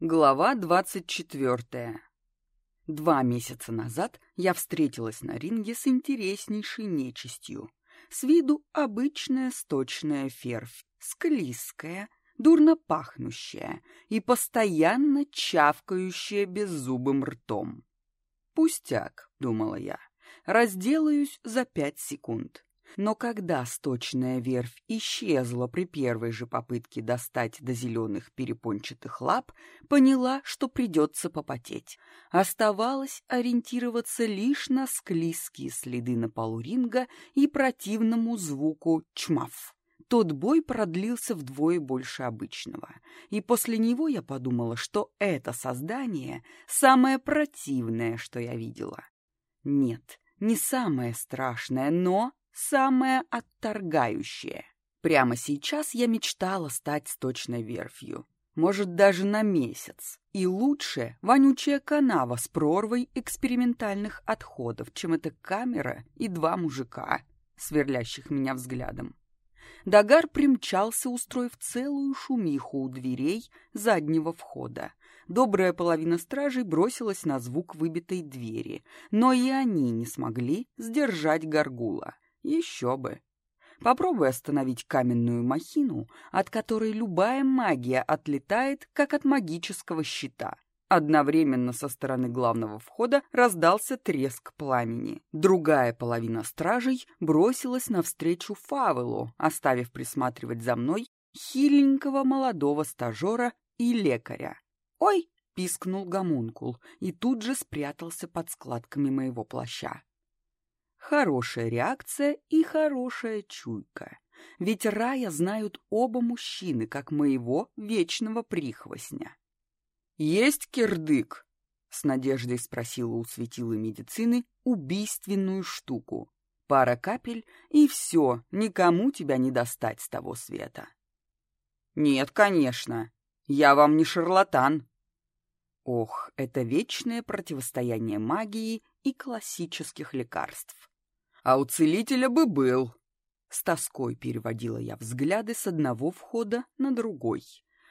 Глава двадцать четвертая. Два месяца назад я встретилась на ринге с интереснейшей нечистью. С виду обычная сточная фервь, склизкая, дурно пахнущая и постоянно чавкающая беззубым ртом. «Пустяк», — думала я, — «разделаюсь за пять секунд». Но когда сточная верфь исчезла при первой же попытке достать до зеленых перепончатых лап, поняла, что придется попотеть. Оставалось ориентироваться лишь на склизкие следы на полу ринга и противному звуку «чмав». Тот бой продлился вдвое больше обычного, и после него я подумала, что это создание самое противное, что я видела. Нет, не самое страшное, но самое отторгающее. Прямо сейчас я мечтала стать сточной верфью. Может, даже на месяц. И лучше вонючая канава с прорвой экспериментальных отходов, чем эта камера и два мужика, сверлящих меня взглядом. Дагар примчался, устроив целую шумиху у дверей заднего входа. Добрая половина стражей бросилась на звук выбитой двери, но и они не смогли сдержать горгула. Еще бы. Попробуй остановить каменную махину, от которой любая магия отлетает, как от магического щита. Одновременно со стороны главного входа раздался треск пламени. Другая половина стражей бросилась навстречу Фавелу, оставив присматривать за мной хиленького молодого стажера и лекаря. «Ой!» — пискнул гомункул и тут же спрятался под складками моего плаща. Хорошая реакция и хорошая чуйка. Ведь рая знают оба мужчины, как моего вечного прихвостня. «Есть кирдык?» — с надеждой спросила у светила медицины убийственную штуку. Пара капель, и все, никому тебя не достать с того света. «Нет, конечно. Я вам не шарлатан». Ох, это вечное противостояние магии и классических лекарств а у целителя бы был. С тоской переводила я взгляды с одного входа на другой.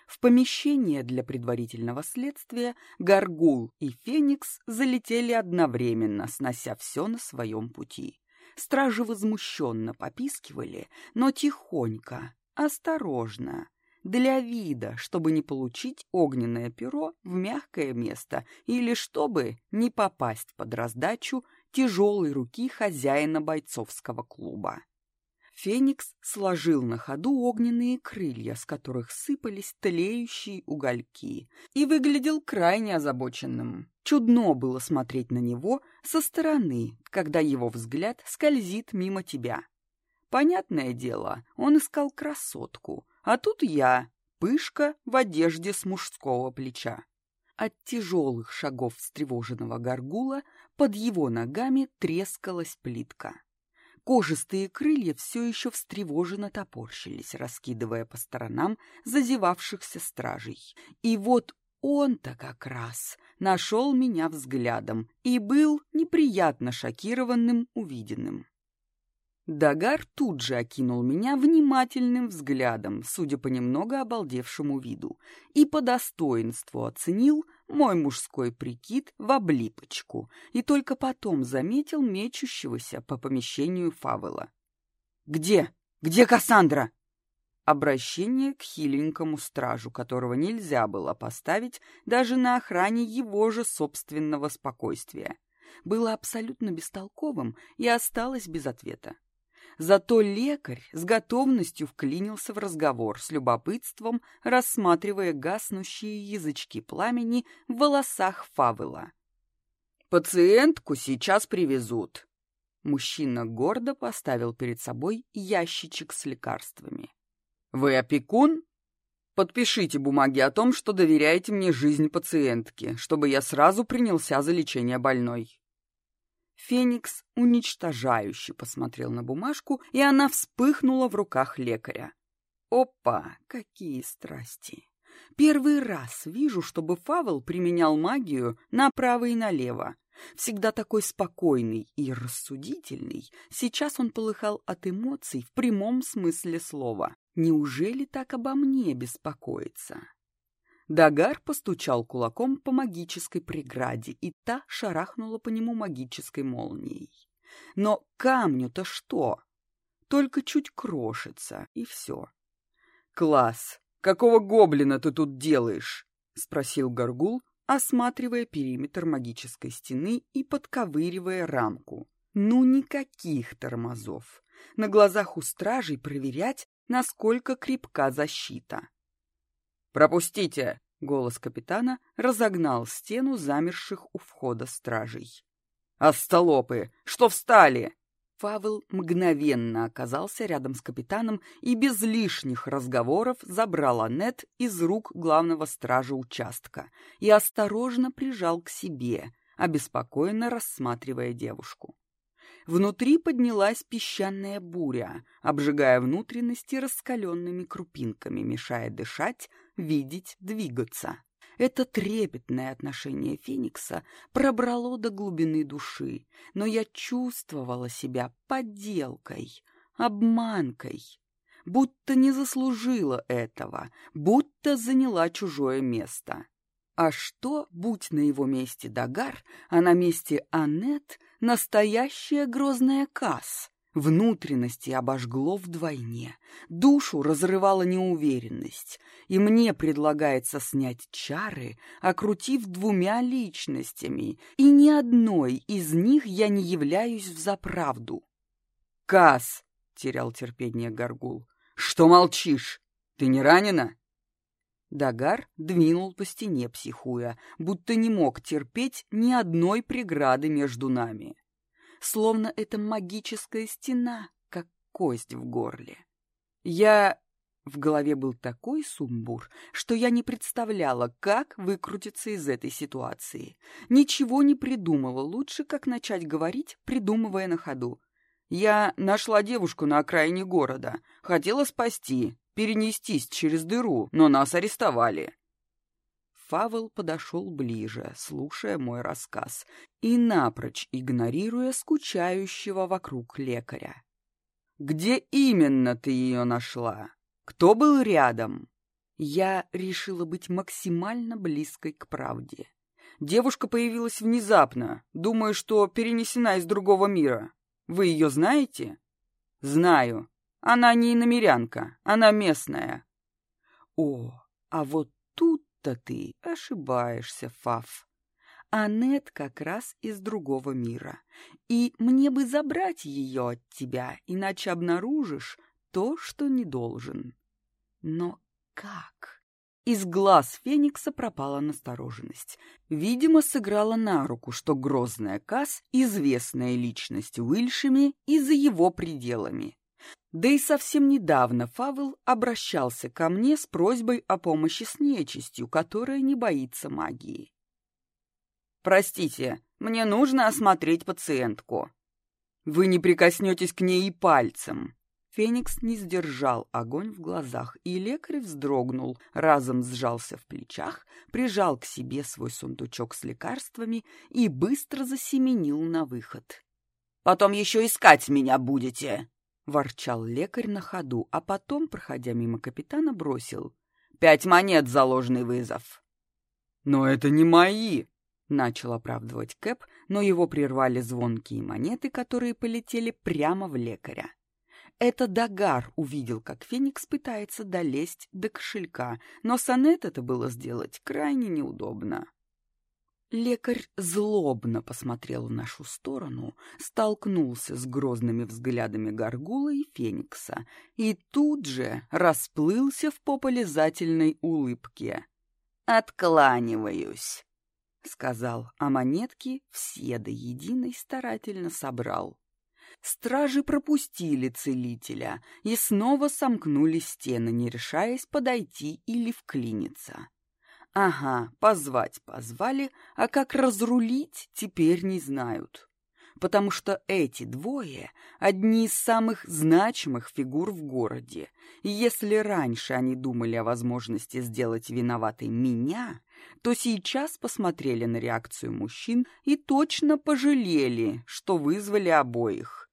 В помещение для предварительного следствия Гаргул и Феникс залетели одновременно, снося все на своем пути. Стражи возмущенно попискивали, но тихонько, осторожно, для вида, чтобы не получить огненное перо в мягкое место или чтобы не попасть под раздачу тяжелой руки хозяина бойцовского клуба. Феникс сложил на ходу огненные крылья, с которых сыпались тлеющие угольки, и выглядел крайне озабоченным. Чудно было смотреть на него со стороны, когда его взгляд скользит мимо тебя. Понятное дело, он искал красотку, а тут я, пышка в одежде с мужского плеча. От тяжелых шагов встревоженного горгула под его ногами трескалась плитка. Кожистые крылья все еще встревоженно топорщились, раскидывая по сторонам зазевавшихся стражей. И вот он-то как раз нашел меня взглядом и был неприятно шокированным увиденным. Дагар тут же окинул меня внимательным взглядом, судя по немного обалдевшему виду, и по достоинству оценил мой мужской прикид в облипочку, и только потом заметил мечущегося по помещению Фавела. «Где? Где Кассандра?» Обращение к хиленькому стражу, которого нельзя было поставить даже на охране его же собственного спокойствия, было абсолютно бестолковым и осталось без ответа. Зато лекарь с готовностью вклинился в разговор с любопытством, рассматривая гаснущие язычки пламени в волосах Фавела. «Пациентку сейчас привезут». Мужчина гордо поставил перед собой ящичек с лекарствами. «Вы опекун? Подпишите бумаги о том, что доверяете мне жизнь пациентки, чтобы я сразу принялся за лечение больной». Феникс уничтожающе посмотрел на бумажку, и она вспыхнула в руках лекаря. Опа, какие страсти! Первый раз вижу, чтобы Фавел применял магию направо и налево. Всегда такой спокойный и рассудительный, сейчас он полыхал от эмоций в прямом смысле слова. Неужели так обо мне беспокоится? Дагар постучал кулаком по магической преграде, и та шарахнула по нему магической молнией. Но камню-то что? Только чуть крошится, и все. «Класс! Какого гоблина ты тут делаешь?» — спросил Горгул, осматривая периметр магической стены и подковыривая рамку. Ну, никаких тормозов. На глазах у стражей проверять, насколько крепка защита. «Пропустите!» — голос капитана разогнал стену замерших у входа стражей. «Остолопы! Что встали?» Фавел мгновенно оказался рядом с капитаном и без лишних разговоров забрал Аннет из рук главного стража участка и осторожно прижал к себе, обеспокоенно рассматривая девушку. Внутри поднялась песчаная буря, обжигая внутренности раскаленными крупинками, мешая дышать, видеть, двигаться. Это трепетное отношение Феникса пробрало до глубины души, но я чувствовала себя подделкой, обманкой, будто не заслужила этого, будто заняла чужое место. А что, будь на его месте Дагар, а на месте Аннет настоящая грозная Касс? Внутренности обожгло вдвойне, душу разрывала неуверенность, и мне предлагается снять чары, окрутив двумя личностями, и ни одной из них я не являюсь взаправду. «Кас!» — терял терпение Горгул. «Что молчишь? Ты не ранена?» Дагар двинул по стене, психуя, будто не мог терпеть ни одной преграды между нами словно это магическая стена, как кость в горле. Я... В голове был такой сумбур, что я не представляла, как выкрутиться из этой ситуации. Ничего не придумала, лучше как начать говорить, придумывая на ходу. Я нашла девушку на окраине города, хотела спасти, перенестись через дыру, но нас арестовали. Фавел подошел ближе, слушая мой рассказ, и напрочь игнорируя скучающего вокруг лекаря. «Где именно ты ее нашла? Кто был рядом?» Я решила быть максимально близкой к правде. Девушка появилась внезапно, думаю, что перенесена из другого мира. Вы ее знаете? Знаю. Она не иномерянка, она местная. О, а вот тут будто ты ошибаешься, Фаф. Аннет как раз из другого мира. И мне бы забрать ее от тебя, иначе обнаружишь то, что не должен. Но как? Из глаз Феникса пропала настороженность. Видимо, сыграла на руку, что грозная Касс — известная личность Уильшами и за его пределами. Да и совсем недавно Фавел обращался ко мне с просьбой о помощи с нечистью, которая не боится магии. «Простите, мне нужно осмотреть пациентку». «Вы не прикоснетесь к ней и пальцем». Феникс не сдержал огонь в глазах, и лекарь вздрогнул, разом сжался в плечах, прижал к себе свой сундучок с лекарствами и быстро засеменил на выход. «Потом еще искать меня будете!» — ворчал лекарь на ходу, а потом, проходя мимо капитана, бросил. «Пять монет за ложный вызов». «Но это не мои!» — начал оправдывать Кэп, но его прервали звонкие монеты, которые полетели прямо в лекаря. Это Дагар увидел, как Феникс пытается долезть до кошелька, но Сонет это было сделать крайне неудобно. Лекарь злобно посмотрел в нашу сторону, столкнулся с грозными взглядами Гаргула и Феникса и тут же расплылся в популяризательной улыбке. «Откланиваюсь», — сказал, а монетки все до единой старательно собрал. Стражи пропустили целителя и снова сомкнули стены, не решаясь подойти или вклиниться. Ага, позвать позвали, а как разрулить теперь не знают. Потому что эти двое — одни из самых значимых фигур в городе. И если раньше они думали о возможности сделать виноватой меня, то сейчас посмотрели на реакцию мужчин и точно пожалели, что вызвали обоих.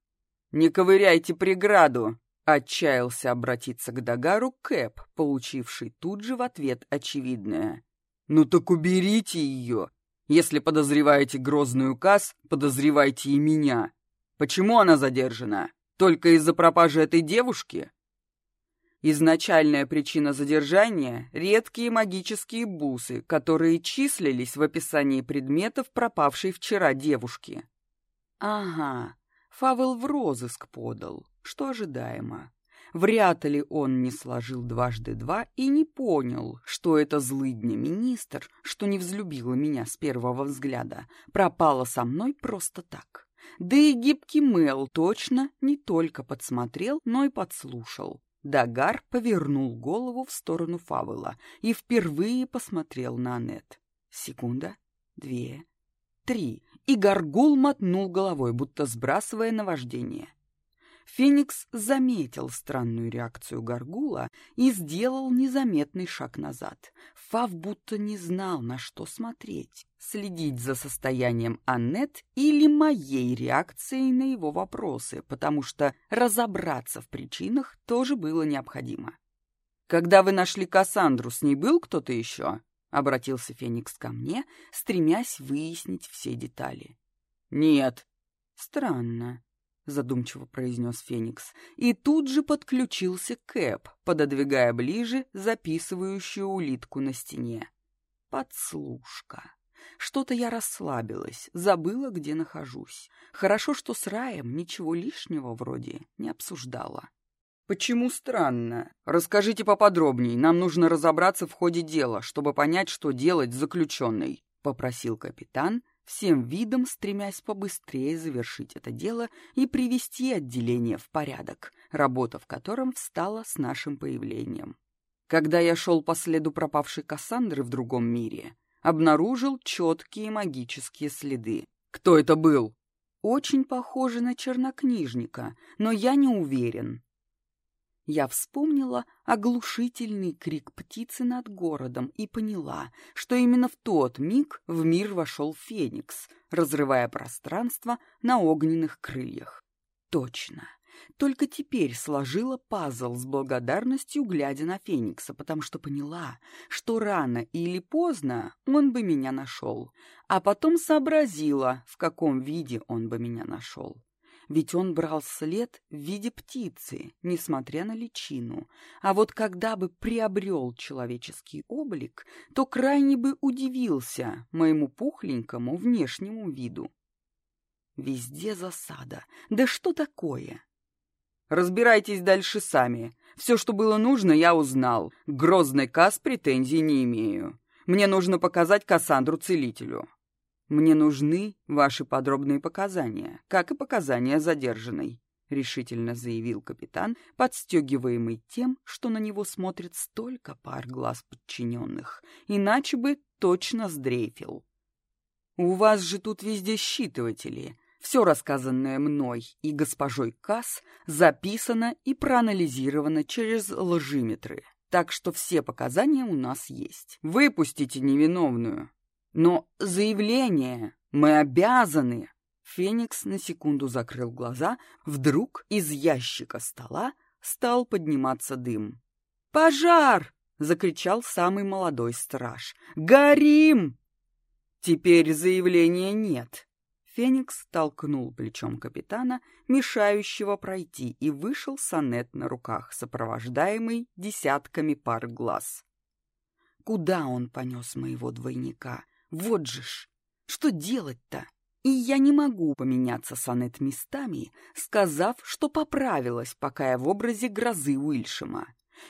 «Не ковыряйте преграду!» Отчаялся обратиться к Дагару Кэп, получивший тут же в ответ очевидное. «Ну так уберите ее! Если подозреваете грозную Касс, подозревайте и меня. Почему она задержана? Только из-за пропажи этой девушки?» Изначальная причина задержания — редкие магические бусы, которые числились в описании предметов пропавшей вчера девушки. Ага, Фавел в розыск подал, что ожидаемо. Вряд ли он не сложил дважды два и не понял, что это злыдня министр, что не взлюбила меня с первого взгляда, пропала со мной просто так. Да и гибкий Мэл точно не только подсмотрел, но и подслушал. Дагар повернул голову в сторону Фавела и впервые посмотрел на Аннет. Секунда, две, три, и Гаргул мотнул головой, будто сбрасывая наваждение. Феникс заметил странную реакцию Гаргула и сделал незаметный шаг назад. Фав будто не знал, на что смотреть. Следить за состоянием Аннет или моей реакцией на его вопросы, потому что разобраться в причинах тоже было необходимо. «Когда вы нашли Кассандру, с ней был кто-то еще?» — обратился Феникс ко мне, стремясь выяснить все детали. «Нет». «Странно», — задумчиво произнес Феникс, и тут же подключился Кэп, пододвигая ближе записывающую улитку на стене. «Подслушка». Что-то я расслабилась, забыла, где нахожусь. Хорошо, что с Раем ничего лишнего вроде не обсуждала. «Почему странно? Расскажите поподробней. Нам нужно разобраться в ходе дела, чтобы понять, что делать с заключенной», — попросил капитан, всем видом стремясь побыстрее завершить это дело и привести отделение в порядок, работа в котором встала с нашим появлением. Когда я шел по следу пропавшей Кассандры в другом мире, обнаружил четкие магические следы. «Кто это был?» «Очень похоже на чернокнижника, но я не уверен», я вспомнила оглушительный крик птицы над городом и поняла, что именно в тот миг в мир вошел Феникс, разрывая пространство на огненных крыльях. Точно. Только теперь сложила пазл с благодарностью, глядя на Феникса, потому что поняла, что рано или поздно он бы меня нашел, а потом сообразила, в каком виде он бы меня нашел ведь он брал след в виде птицы, несмотря на личину. А вот когда бы приобрел человеческий облик, то крайне бы удивился моему пухленькому внешнему виду. Везде засада. Да что такое? Разбирайтесь дальше сами. Все, что было нужно, я узнал. К грозной Кас претензий не имею. Мне нужно показать Кассандру целителю. «Мне нужны ваши подробные показания, как и показания задержанной», — решительно заявил капитан, подстегиваемый тем, что на него смотрит столько пар глаз подчиненных, иначе бы точно сдрейфил. «У вас же тут везде считыватели», все рассказанное мной и госпожой Касс записано и проанализировано через лжиметры, так что все показания у нас есть. Выпустите невиновную. Но заявление мы обязаны. Феникс на секунду закрыл глаза, вдруг из ящика стола стал подниматься дым. «Пожар!» — закричал самый молодой страж. «Горим!» «Теперь заявления нет». Феникс толкнул плечом капитана, мешающего пройти, и вышел сонет на руках, сопровождаемый десятками пар глаз. Куда он понес моего двойника? Вот же ж, что делать-то? И я не могу поменяться с Аннет местами, сказав, что поправилась, пока я в образе грозы Уильшема.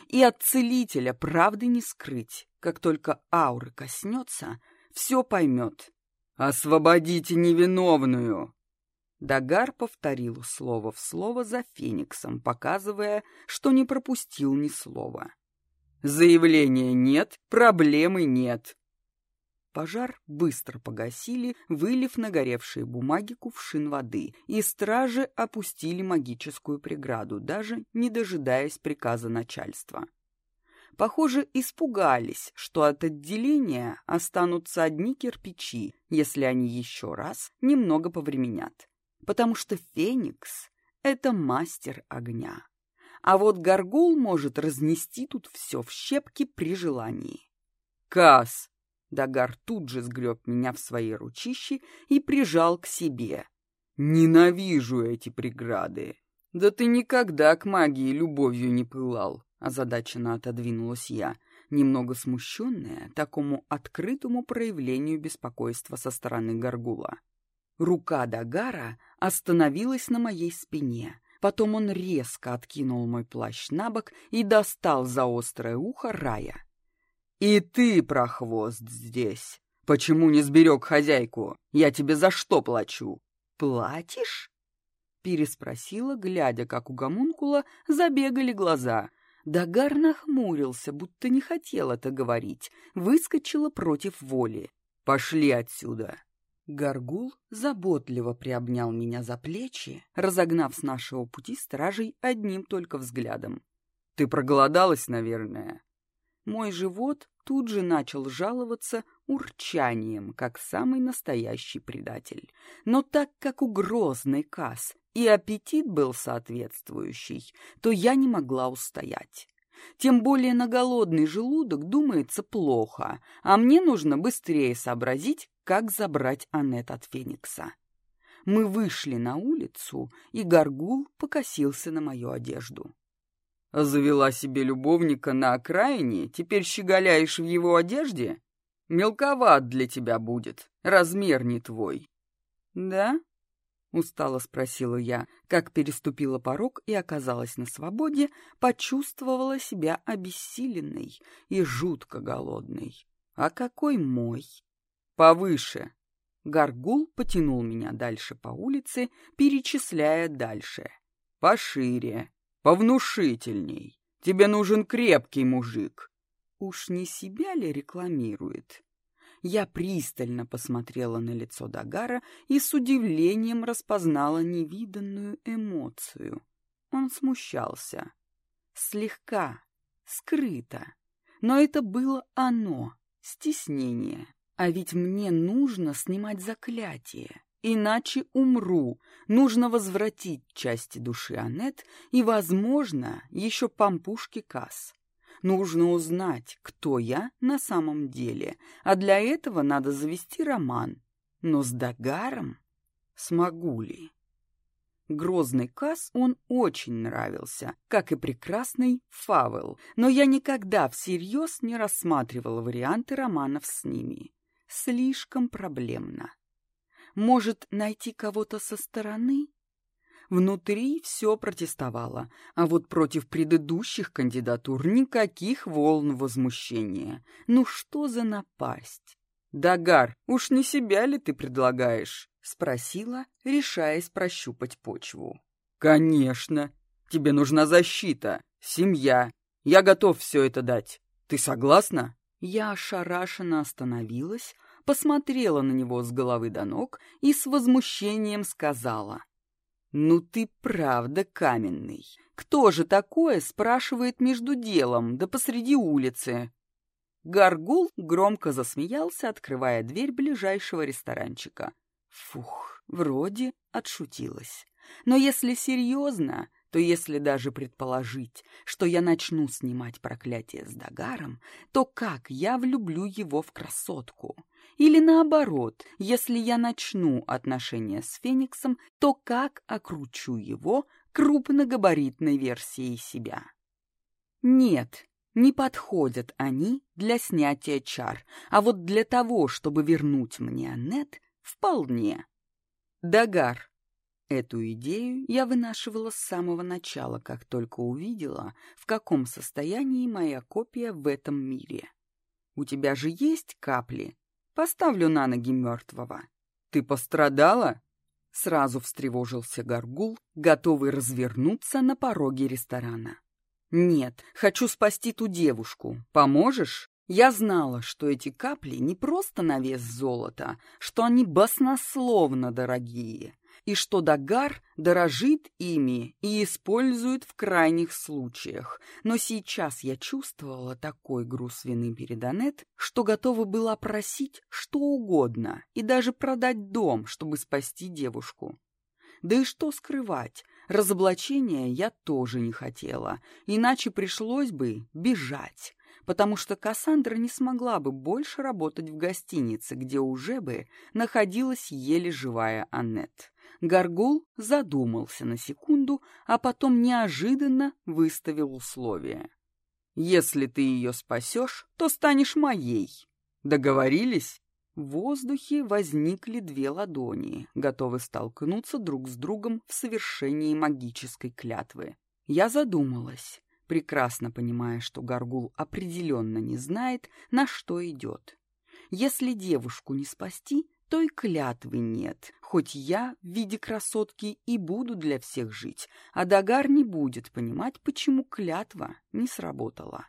И от целителя правды не скрыть. Как только ауры коснется, все поймет. «Освободите невиновную!» Дагар повторил слово в слово за Фениксом, показывая, что не пропустил ни слова. «Заявления нет, проблемы нет. Пожар быстро погасили, вылив на горевшие бумаги кувшин воды, и стражи опустили магическую преграду, даже не дожидаясь приказа начальства. Похоже, испугались, что от отделения останутся одни кирпичи, если они еще раз немного повременят. Потому что Феникс — это мастер огня. А вот горгул может разнести тут все в щепки при желании. «Кас!» Дагар тут же сгреб меня в свои ручищи и прижал к себе. «Ненавижу эти преграды!» «Да ты никогда к магии любовью не пылал!» Озадаченно отодвинулась я, немного смущенная такому открытому проявлению беспокойства со стороны горгула. Рука Дагара остановилась на моей спине. Потом он резко откинул мой плащ на бок и достал за острое ухо рая. «И ты, прохвост, здесь! Почему не сберег хозяйку? Я тебе за что плачу?» «Платишь?» Переспросила, глядя, как у гомункула забегали глаза. Дагар нахмурился, будто не хотел это говорить, выскочила против воли. «Пошли отсюда!» Горгул заботливо приобнял меня за плечи, разогнав с нашего пути стражей одним только взглядом. «Ты проголодалась, наверное?» Мой живот тут же начал жаловаться урчанием, как самый настоящий предатель. Но так как у грозный и аппетит был соответствующий, то я не могла устоять. Тем более на голодный желудок думается плохо, а мне нужно быстрее сообразить, как забрать Аннет от Феникса. Мы вышли на улицу, и Гаргул покосился на мою одежду. «Завела себе любовника на окраине, теперь щеголяешь в его одежде? Мелковат для тебя будет, размер не твой». «Да?» — устало спросила я, как переступила порог и оказалась на свободе, почувствовала себя обессиленной и жутко голодной. «А какой мой?» «Повыше!» Гаргул потянул меня дальше по улице, перечисляя дальше. «Пошире, повнушительней. Тебе нужен крепкий мужик». Уж не себя ли рекламирует? Я пристально посмотрела на лицо Дагара и с удивлением распознала невиданную эмоцию. Он смущался. Слегка, скрыто. Но это было оно, стеснение. А ведь мне нужно снимать заклятие, иначе умру. Нужно возвратить части души Анет и, возможно, еще пампушки Касс. Нужно узнать, кто я на самом деле, а для этого надо завести роман. Но с Дагаром смогу ли? Грозный Касс он очень нравился, как и прекрасный Фавел, но я никогда всерьез не рассматривала варианты романов с ними. Слишком проблемно. Может, найти кого-то со стороны? Внутри все протестовало, а вот против предыдущих кандидатур никаких волн возмущения. Ну что за напасть? «Дагар, уж не себя ли ты предлагаешь?» — спросила, решаясь прощупать почву. «Конечно. Тебе нужна защита, семья. Я готов все это дать. Ты согласна?» Я ошарашенно остановилась, посмотрела на него с головы до ног и с возмущением сказала. «Ну ты правда каменный. Кто же такое спрашивает между делом, да посреди улицы?» Гаргул громко засмеялся, открывая дверь ближайшего ресторанчика. Фух, вроде отшутилась. Но если серьезно, то если даже предположить, что я начну снимать проклятие с Дагаром, то как я влюблю его в красотку? Или наоборот, если я начну отношения с Фениксом, то как окручу его крупногабаритной версией себя? Нет, не подходят они для снятия чар, а вот для того, чтобы вернуть мне Аннет, вполне. Дагар. Эту идею я вынашивала с самого начала, как только увидела, в каком состоянии моя копия в этом мире. У тебя же есть капли, Поставлю на ноги мертвого. Ты пострадала? Сразу встревожился Горгул, готовый развернуться на пороге ресторана. «Нет, хочу спасти ту девушку. Поможешь?» Я знала, что эти капли не просто на вес золота, что они баснословно дорогие и что Дагар дорожит ими и использует в крайних случаях. Но сейчас я чувствовала такой груз вины перед Анет, что готова была просить что угодно и даже продать дом, чтобы спасти девушку. Да и что скрывать, Разоблачения я тоже не хотела, иначе пришлось бы бежать, потому что Кассандра не смогла бы больше работать в гостинице, где уже бы находилась еле живая Аннет. Гаргул задумался на секунду, а потом неожиданно выставил условие. «Если ты ее спасешь, то станешь моей. Договорились?» В воздухе возникли две ладони, готовы столкнуться друг с другом в совершении магической клятвы. Я задумалась, прекрасно понимая, что Гаргул определенно не знает, на что идет. Если девушку не спасти, то и клятвы нет, хоть я в виде красотки и буду для всех жить, а Дагар не будет понимать, почему клятва не сработала.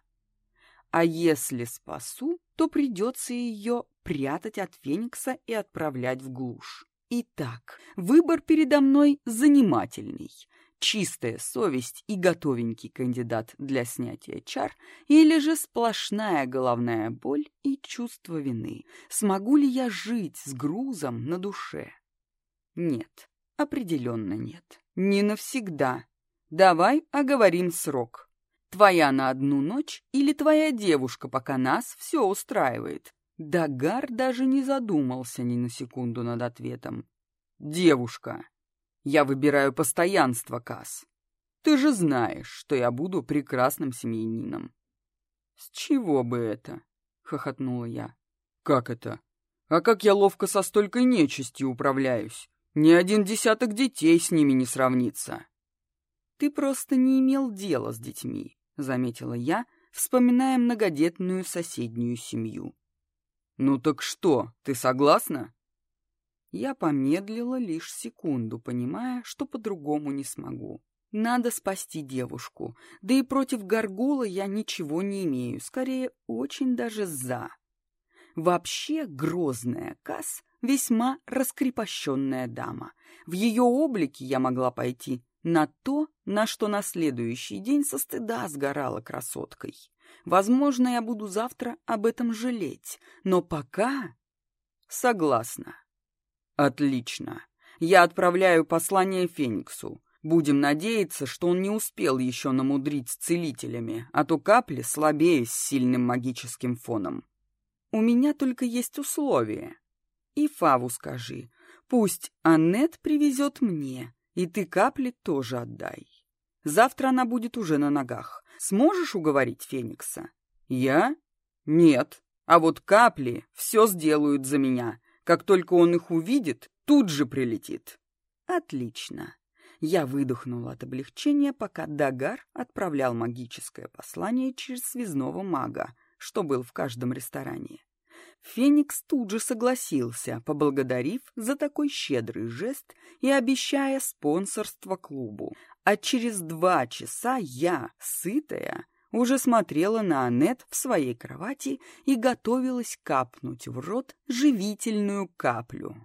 А если спасу, то придется ее прятать от Феникса и отправлять в глушь. Итак, выбор передо мной занимательный. Чистая совесть и готовенький кандидат для снятия чар, или же сплошная головная боль и чувство вины. Смогу ли я жить с грузом на душе? Нет, определенно нет. Не навсегда. Давай оговорим срок. Твоя на одну ночь или твоя девушка, пока нас все устраивает? Дагар даже не задумался ни на секунду над ответом. Девушка. Я выбираю постоянство, Кас. Ты же знаешь, что я буду прекрасным семьянином. С чего бы это? Хохотнула я. Как это? А как я ловко со столькой нечистью управляюсь? Ни один десяток детей с ними не сравнится. Ты просто не имел дела с детьми. — заметила я, вспоминая многодетную соседнюю семью. «Ну так что, ты согласна?» Я помедлила лишь секунду, понимая, что по-другому не смогу. Надо спасти девушку, да и против Гаргула я ничего не имею, скорее, очень даже за. Вообще, грозная Касс — весьма раскрепощенная дама. В ее облике я могла пойти на то, на что на следующий день со стыда сгорала красоткой. Возможно, я буду завтра об этом жалеть, но пока... Согласна. Отлично. Я отправляю послание Фениксу. Будем надеяться, что он не успел еще намудрить с целителями, а то капли слабее с сильным магическим фоном. У меня только есть условие. И Фаву скажи, пусть Аннет привезет мне, и ты капли тоже отдай. Завтра она будет уже на ногах. Сможешь уговорить Феникса? Я? Нет. А вот капли все сделают за меня. Как только он их увидит, тут же прилетит. Отлично. Я выдохнула от облегчения, пока Дагар отправлял магическое послание через связного мага, что был в каждом ресторане. Феникс тут же согласился, поблагодарив за такой щедрый жест и обещая спонсорство клубу. А через два часа я, сытая, уже смотрела на Аннет в своей кровати и готовилась капнуть в рот живительную каплю.